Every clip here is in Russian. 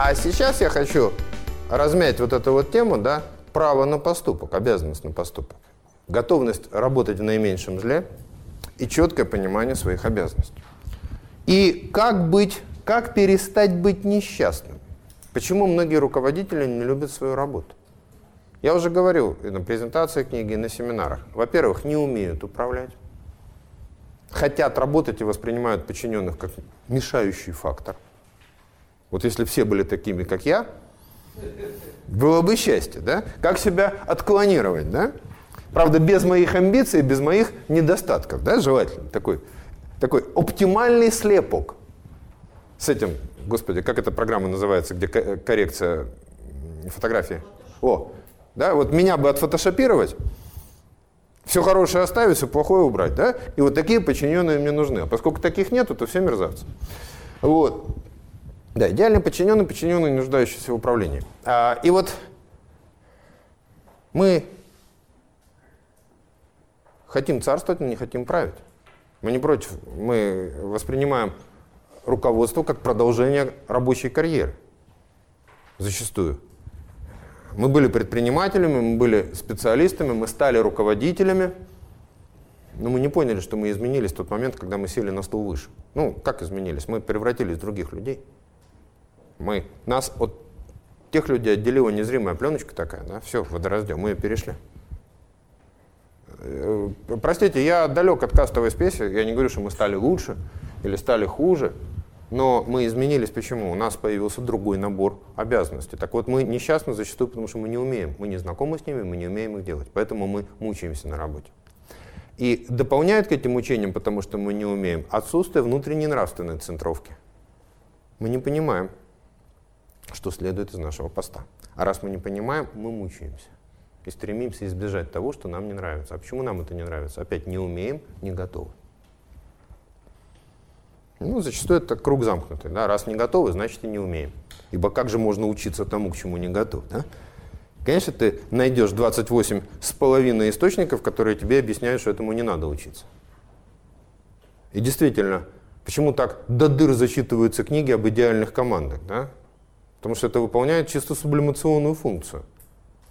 А сейчас я хочу размять вот эту вот тему, да, право на поступок, обязанность на поступок. Готовность работать в наименьшем зле и четкое понимание своих обязанностей. И как быть, как перестать быть несчастным? Почему многие руководители не любят свою работу? Я уже говорил и на презентации книги, и на семинарах. Во-первых, не умеют управлять. Хотят работать и воспринимают подчиненных как мешающий фактор. Вот если все были такими, как я, было бы счастье, да? Как себя отклонировать, да? Правда, без моих амбиций, без моих недостатков, да, желательно. Такой, такой оптимальный слепок. С этим, господи, как эта программа называется, где коррекция фотографии? О, да, вот меня бы отфотошопировать, все хорошее оставить, все плохое убрать, да? И вот такие подчиненные мне нужны. А поскольку таких нету, то все мерзавцы. Вот. Да, идеальный подчиненный, подчиненный, нуждающийся в управлении. А, и вот мы хотим царствовать, но не хотим править. Мы не против. Мы воспринимаем руководство как продолжение рабочей карьеры. Зачастую. Мы были предпринимателями, мы были специалистами, мы стали руководителями, но мы не поняли, что мы изменились в тот момент, когда мы сели на стул выше. Ну, как изменились? Мы превратились в других людей. Мы, нас от тех людей отделила незримая пленочка такая, да, все, водораздел, мы ее перешли. Э, простите, я далек от кастовой спеси, я не говорю, что мы стали лучше или стали хуже, но мы изменились почему? У нас появился другой набор обязанностей. Так вот, мы несчастны зачастую, потому что мы не умеем. Мы не знакомы с ними, мы не умеем их делать. Поэтому мы мучаемся на работе. И дополняет к этим мучениям, потому что мы не умеем, отсутствие внутренней нравственной центровки. Мы не понимаем, что следует из нашего поста. А раз мы не понимаем, мы мучаемся. И стремимся избежать того, что нам не нравится. А почему нам это не нравится? Опять не умеем, не готовы. Ну, зачастую это круг замкнутый. Да? Раз не готовы, значит и не умеем. Ибо как же можно учиться тому, к чему не готов? Да? Конечно, ты найдешь 28 с половиной источников, которые тебе объясняют, что этому не надо учиться. И действительно, почему так до дыр зачитываются книги об идеальных командах? Да? Потому что это выполняет чисто сублимационную функцию.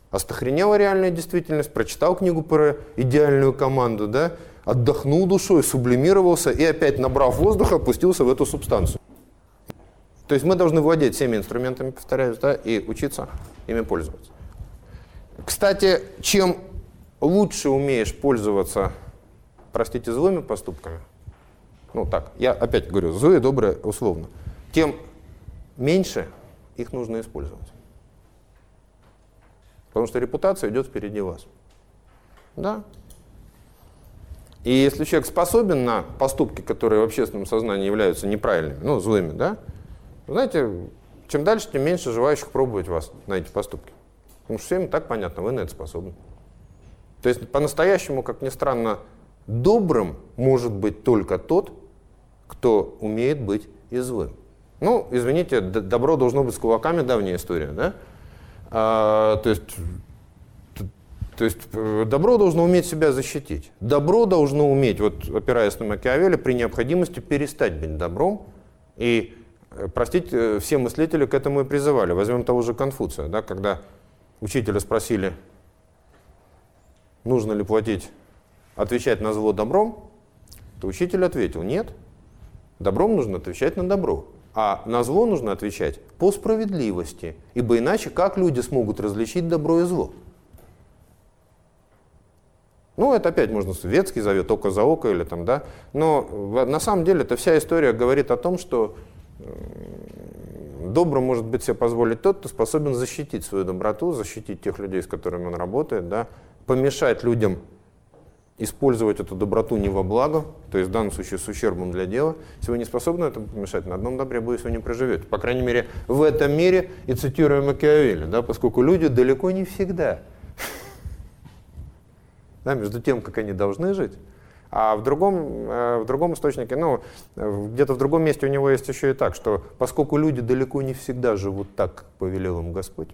Остохренела реальная действительность, прочитал книгу про идеальную команду, да, отдохнул душой, сублимировался и опять, набрав воздуха, опустился в эту субстанцию. То есть мы должны владеть всеми инструментами, повторяюсь, да, и учиться ими пользоваться. Кстати, чем лучше умеешь пользоваться, простите, злыми поступками, ну так, я опять говорю, злые, добрые, условно, тем меньше их нужно использовать. Потому что репутация идет впереди вас. Да, и если человек способен на поступки, которые в общественном сознании являются неправильными, ну, злыми, да, знаете, чем дальше, тем меньше желающих пробовать вас на эти поступки. Потому что всем так понятно, вы на это способны. То есть по-настоящему, как ни странно, добрым может быть только тот, кто умеет быть и злым. Ну, извините, добро должно быть с кулаками, давняя история, да? А, то есть то есть э, добро должно уметь себя защитить. Добро должно уметь, вот опираясь на Макиавелли, при необходимости перестать быть добром. И, э, простите, э, все мыслители к этому и призывали. Возьмем того же Конфуция, да, когда учителя спросили, нужно ли платить, отвечать на зло добром, то учитель ответил, нет, добром нужно отвечать на добро. А на зло нужно отвечать по справедливости, ибо иначе как люди смогут различить добро и зло? Ну, это опять можно светский завет, око за око или там, да. Но на самом деле эта вся история говорит о том, что добрым может быть себе позволить тот, кто способен защитить свою доброту, защитить тех людей, с которыми он работает, да, помешать людям использовать эту доброту не во благо, то есть в данном случае с ущербом для дела. Если вы не способны этому помешать, на одном добре вы не проживете. По крайней мере, в этом мире, и цитируя Макиавелли, да, поскольку люди далеко не всегда да, между тем, как они должны жить. А в другом, э, в другом источнике, ну, где-то в другом месте у него есть еще и так, что поскольку люди далеко не всегда живут так, как повелел им Господь.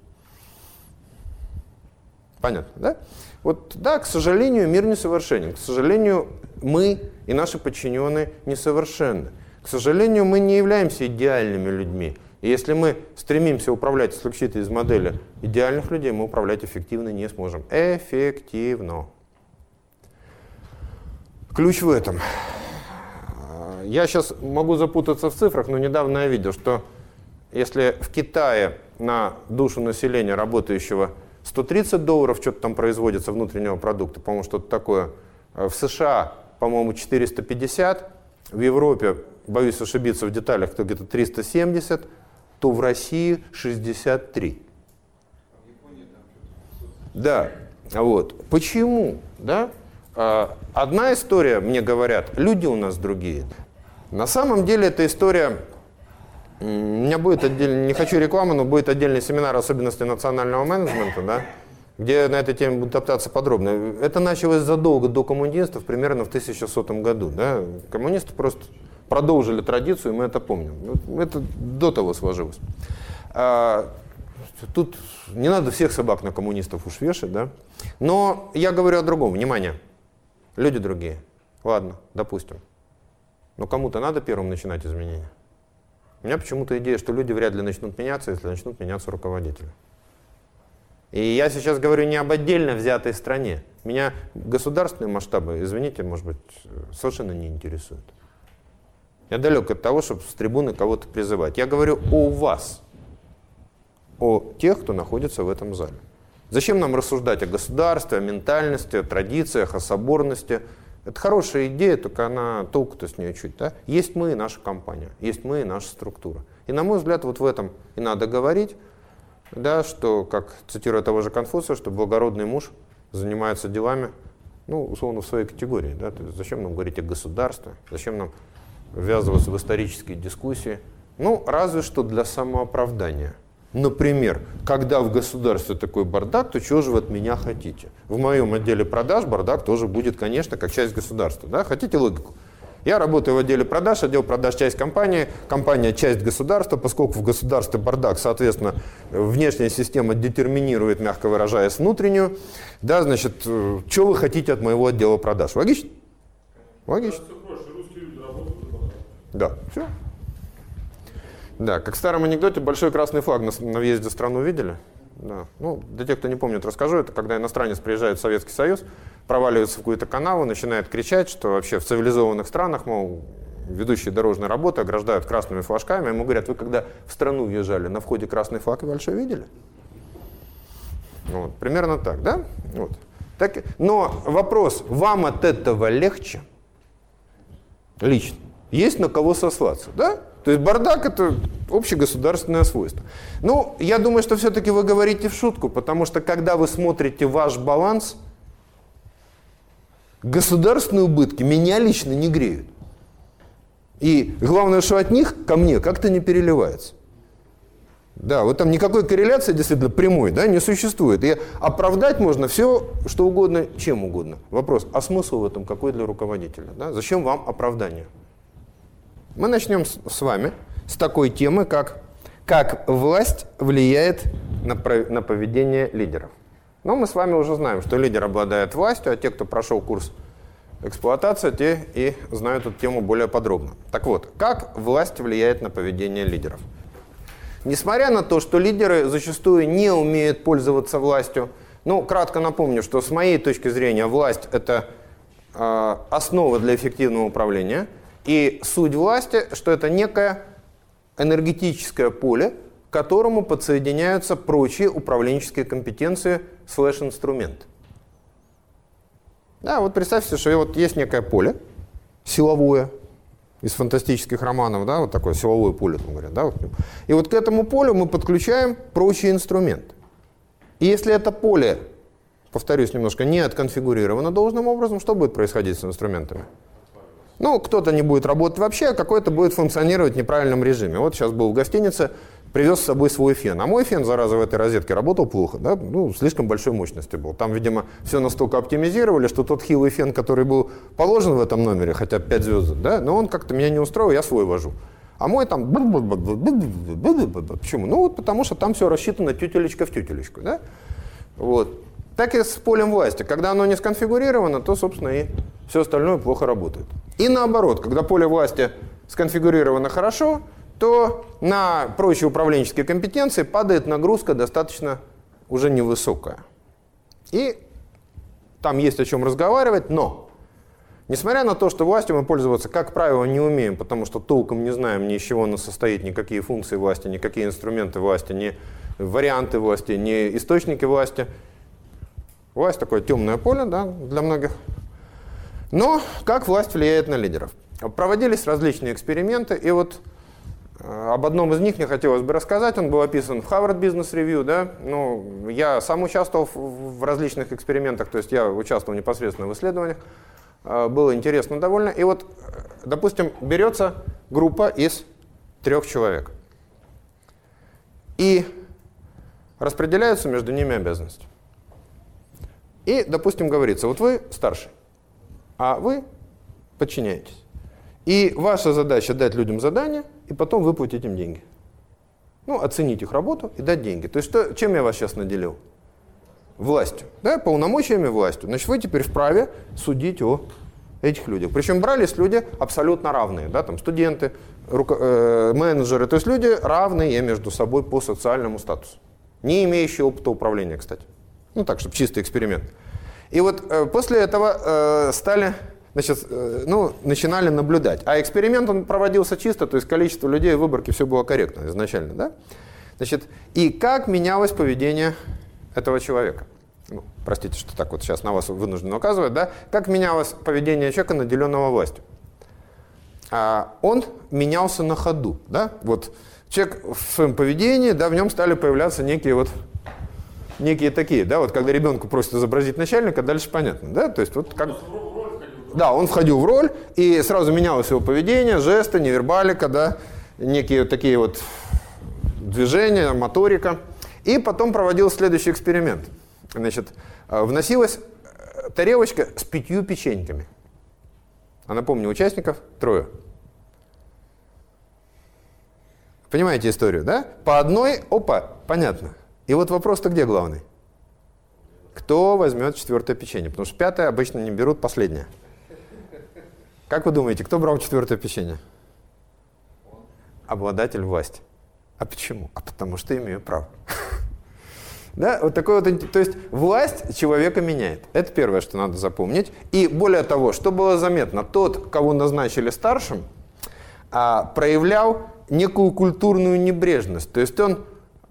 Понятно, да? Вот, да, к сожалению, мир несовершенен. К сожалению, мы и наши подчиненные несовершенны. К сожалению, мы не являемся идеальными людьми. И если мы стремимся управлять исключительно из модели идеальных людей, мы управлять эффективно не сможем. Эффективно. Ключ в этом. Я сейчас могу запутаться в цифрах, но недавно я видел, что если в Китае на душу населения работающего 130 долларов что-то там производится внутреннего продукта, по-моему, что-то такое, в США, по-моему, 450, в Европе, боюсь ошибиться в деталях, то где-то 370, то в России 63. Да, вот. Почему? Да? А, одна история, мне говорят, люди у нас другие. На самом деле эта история, у меня будет отдельно, не хочу рекламу, но будет отдельный семинар особенностей национального менеджмента, да, где на этой теме будут топтаться подробно. Это началось задолго до коммунистов, примерно в 1100 году. Да. Коммунисты просто продолжили традицию, мы это помним. Это до того сложилось. А, тут не надо всех собак на коммунистов уж вешать, да. Но я говорю о другом. Внимание. Люди другие. Ладно, допустим. Но кому-то надо первым начинать изменения. У меня почему-то идея, что люди вряд ли начнут меняться, если начнут меняться руководители. И я сейчас говорю не об отдельно взятой стране. Меня государственные масштабы, извините, может быть, совершенно не интересуют. Я далек от того, чтобы с трибуны кого-то призывать. Я говорю о вас, о тех, кто находится в этом зале. Зачем нам рассуждать о государстве, о ментальности, о традициях, о соборности – это хорошая идея, только она толку-то с нее чуть. Да? Есть мы и наша компания, есть мы и наша структура. И на мой взгляд, вот в этом и надо говорить, да, что, как цитируя того же Конфуция, что благородный муж занимается делами, ну, условно, в своей категории. Да? То есть зачем нам говорить о государстве, зачем нам ввязываться в исторические дискуссии? Ну, разве что для самооправдания – Например, когда в государстве такой бардак, то чего же вы от меня хотите? В моем отделе продаж бардак тоже будет, конечно, как часть государства. Да? Хотите логику? Я работаю в отделе продаж, отдел продаж часть компании, компания часть государства, поскольку в государстве бардак, соответственно, внешняя система детерминирует, мягко выражаясь, внутреннюю. Да, значит, э, что вы хотите от моего отдела продаж? Логично? Логично. Да, все. Да, как в старом анекдоте, большой красный флаг на, на въезде в страну видели? Да. Ну, для тех, кто не помнит, расскажу. Это когда иностранец приезжает в Советский Союз, проваливается в какую-то канаву, начинает кричать, что вообще в цивилизованных странах, мол, ведущие дорожной работы ограждают красными флажками. Ему говорят, вы когда в страну въезжали, на входе красный флаг и большой видели? Вот, примерно так, да? Вот. Так, но вопрос, вам от этого легче? Лично. Есть на кого сослаться, да? То есть бардак – это общегосударственное свойство. Ну, я думаю, что все-таки вы говорите в шутку, потому что когда вы смотрите ваш баланс, государственные убытки меня лично не греют. И главное, что от них ко мне как-то не переливается. Да, вот там никакой корреляции действительно прямой да, не существует. И оправдать можно все, что угодно, чем угодно. Вопрос, а смысл в этом какой для руководителя? Да? Зачем вам оправдание? Мы начнем с, вами с такой темы, как «Как власть влияет на, на поведение лидеров». Но мы с вами уже знаем, что лидер обладает властью, а те, кто прошел курс эксплуатации, те и знают эту тему более подробно. Так вот, как власть влияет на поведение лидеров? Несмотря на то, что лидеры зачастую не умеют пользоваться властью, ну, кратко напомню, что с моей точки зрения власть – это э, основа для эффективного управления – и суть власти, что это некое энергетическое поле, к которому подсоединяются прочие управленческие компетенции слэш-инструмент. Да, вот представьте, что вот есть некое поле силовое, из фантастических романов, да, вот такое силовое поле, там говорят, да, и вот к этому полю мы подключаем прочий инструмент. И если это поле, повторюсь немножко, не отконфигурировано должным образом, что будет происходить с инструментами? Ну, кто-то не будет работать вообще, а какой-то будет функционировать в неправильном режиме. Вот сейчас был в гостинице, привез с собой свой фен. А мой фен, зараза, в этой розетке работал плохо, да? ну, слишком большой мощности был. Там, видимо, все настолько оптимизировали, что тот хилый фен, который был положен в этом номере, хотя 5 звезд, да, но он как-то меня не устроил, я свой вожу. А мой там... Почему? Ну, вот потому что там все рассчитано тютелечка в тютелечку, да? Вот. Так и с полем власти. Когда оно не сконфигурировано, то, собственно, и все остальное плохо работает. И наоборот, когда поле власти сконфигурировано хорошо, то на прочие управленческие компетенции падает нагрузка достаточно уже невысокая. И там есть о чем разговаривать, но несмотря на то, что властью мы пользоваться, как правило, не умеем, потому что толком не знаем ни из чего она состоит, никакие функции власти, никакие инструменты власти, ни варианты власти, ни источники власти. Власть такое темное поле да, для многих. Но как власть влияет на лидеров? Проводились различные эксперименты, и вот э, об одном из них мне хотелось бы рассказать. Он был описан в Harvard Business Review. Да? Ну, я сам участвовал в различных экспериментах, то есть я участвовал непосредственно в исследованиях. Э, было интересно довольно. И вот, э, допустим, берется группа из трех человек. И распределяются между ними обязанности. И, допустим, говорится, вот вы старший, а вы подчиняетесь. И ваша задача дать людям задание, и потом выплатить им деньги. Ну, оценить их работу и дать деньги. То есть что, чем я вас сейчас наделил? Властью. Да, полномочиями властью. Значит, вы теперь вправе судить о этих людях. Причем брались люди абсолютно равные. Да, там студенты, руко- э, менеджеры. То есть люди равные между собой по социальному статусу. Не имеющие опыта управления, кстати. Ну так, чтобы чистый эксперимент. И вот э, после этого э, стали, значит, э, ну, начинали наблюдать. А эксперимент он проводился чисто, то есть количество людей в выборке все было корректно изначально, да? Значит, и как менялось поведение этого человека? Ну, простите, что так вот сейчас на вас вынужден указывать, да? Как менялось поведение человека, наделенного властью? А, он менялся на ходу, да? Вот человек в своем поведении, да, в нем стали появляться некие вот некие такие, да, вот когда ребенку просят изобразить начальника, дальше понятно, да, то есть вот как... Да, он входил в роль, и сразу менялось его поведение, жесты, невербалика, да, некие вот такие вот движения, моторика. И потом проводил следующий эксперимент. Значит, вносилась тарелочка с пятью печеньками. А напомню, участников трое. Понимаете историю, да? По одной, опа, понятно. И вот вопрос-то где главный? Кто возьмет четвертое печенье? Потому что пятое обычно не берут, последнее. Как вы думаете, кто брал четвертое печенье? Обладатель власти. А почему? А потому что имею право. Да, вот такой вот, то есть власть человека меняет. Это первое, что надо запомнить. И более того, что было заметно, тот, кого назначили старшим, а, проявлял некую культурную небрежность. То есть он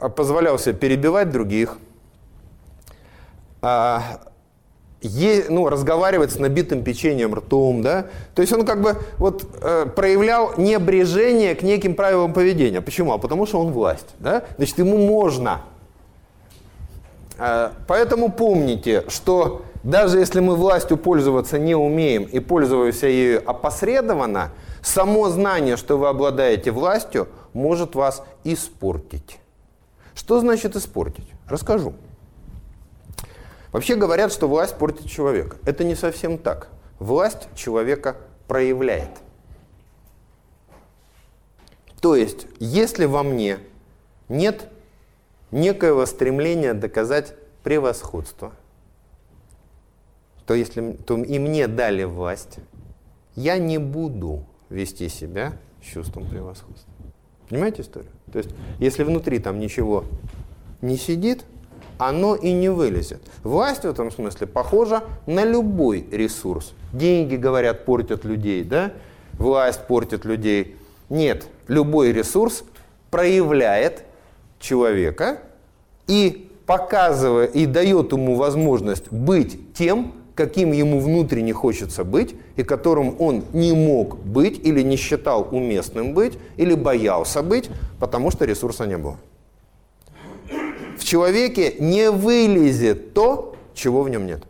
позволял себе перебивать других, а, е, ну, разговаривать с набитым печеньем ртом, да, то есть он как бы вот э, проявлял небрежение к неким правилам поведения. Почему? А потому что он власть, да, значит, ему можно. Э, поэтому помните, что даже если мы властью пользоваться не умеем и пользуемся ею опосредованно, само знание, что вы обладаете властью, может вас испортить. Что значит испортить? Расскажу. Вообще говорят, что власть портит человека. Это не совсем так. Власть человека проявляет. То есть, если во мне нет некоего стремления доказать превосходство, то, если, то и мне дали власть, я не буду вести себя с чувством превосходства. Понимаете историю? То есть, если внутри там ничего не сидит, оно и не вылезет. Власть в этом смысле похожа на любой ресурс. Деньги, говорят, портят людей, да? Власть портит людей. Нет, любой ресурс проявляет человека и показывает, и дает ему возможность быть тем, каким ему внутренне хочется быть, и которым он не мог быть, или не считал уместным быть, или боялся быть, потому что ресурса не было. В человеке не вылезет то, чего в нем нет.